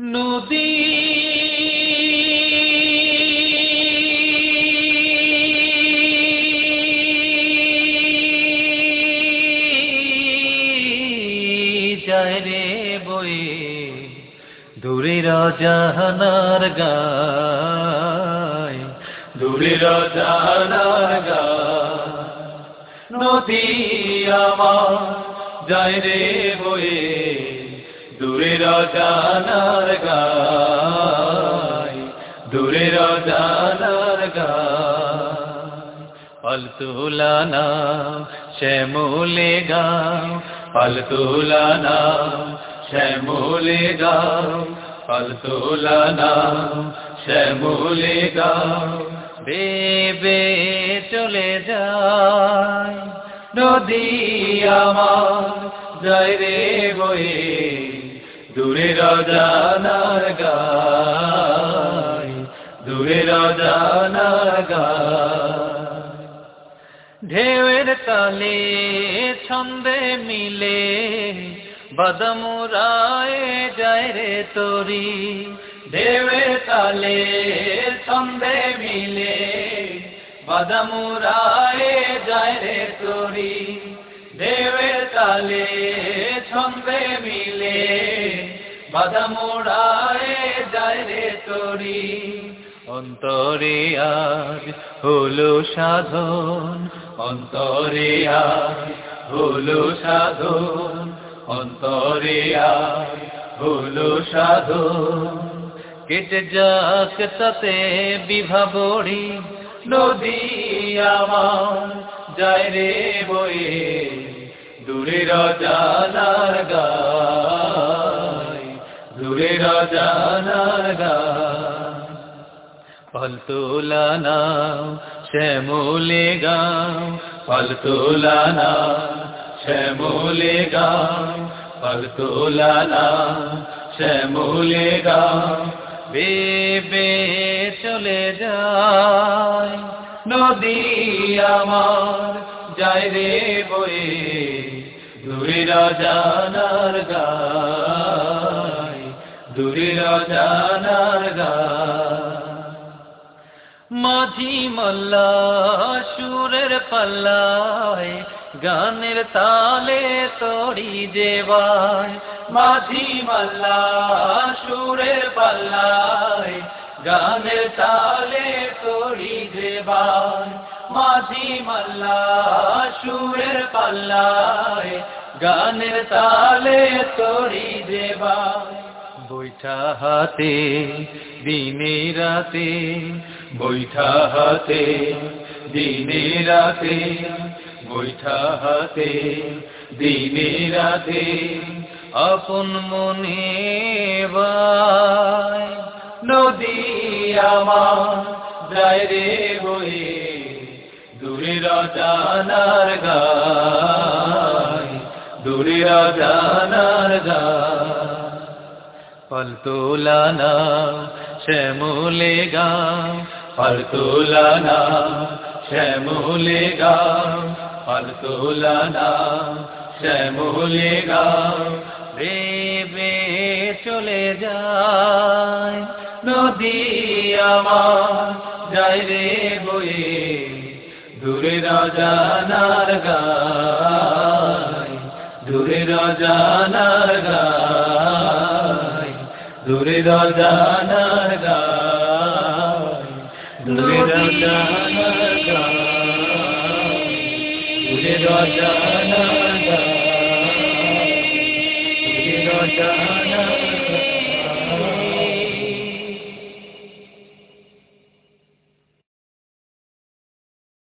নদী। রে বয়ে দূরের জাহানার গায় গায়। নদী আমার যায় রে বয়ে দূরের জানার গায় দূরের জানার গায়। পালতুলানা শ্যামলে গাও পালতুলানা শ্যামলে গাও পালতুলানা শ্যামলে গাও বেবে চলে যায়, নদী আমার যায় রে বয়ে। দূরে রাজানার গায়, দূরে রাজানার গায়। ঢেউয়ের তালে ছন্দে মিলে বদমুরায় যায় রে তোরি। ঢেউয়ের তালে ছন্দে মিলে বদমুরায় যায় রে তোরি। ঢেউয়ের তালে ছন্দে মিলে বাদামোড়ায় যায় রে তোরি। অন্তরে আজ হলো সাধন, অন্তরে আজ হলো সাধন, অন্তরে আজ হলো সাধন। কেটে যাক তাতে বিভাবড়ি নদী আমার যায় রে বয়ে। দূরে রাজানার গায় দূরে রাজানার গায়। ফলতুলানা শ্যামলে গাও ফলতুলানা শ্যামলে গাও। ফলতুলানা শ্যামলে গাও। বেবে চলে যায়, নদী আমার, যায় রে বয়ে। দূরে রাজানার গায়, দূরে রাজানার গায়। মাঝি মল্লা সুরের পাল্লায়, গানের তালে তড়ি দেবায়। মাঝি মল্লা সুরের পাল্লায়, গানের তালে তড়ি দেবায়। মাঝি মল্লা সুরের পাল্লায় গানের তালে তড়ি দেবা বৈঠা হাতে দিনে রাতে। বৈঠা হাতে দিনে রাতে। বৈঠা হাতে দিনে রাতে। আপন মনে বাই। নদী আমার যায় রে বয়ে দূরে রাজানার গায় দূরে রাজানার গায় ফলতুলানা শ্যামলে গাও ফলতুলানা শ্যামলে গাও ফলতুলানা শ্যামলে গাও বেবে চলে যায় নদী আমার, যায় রে বয়ে। দূরে রাজানার গায় দূরে রাজানার গায় দূরে রাজানার গায় দূরে রাজানার গায় দূরে রাজানার গায় দূরে রাজানার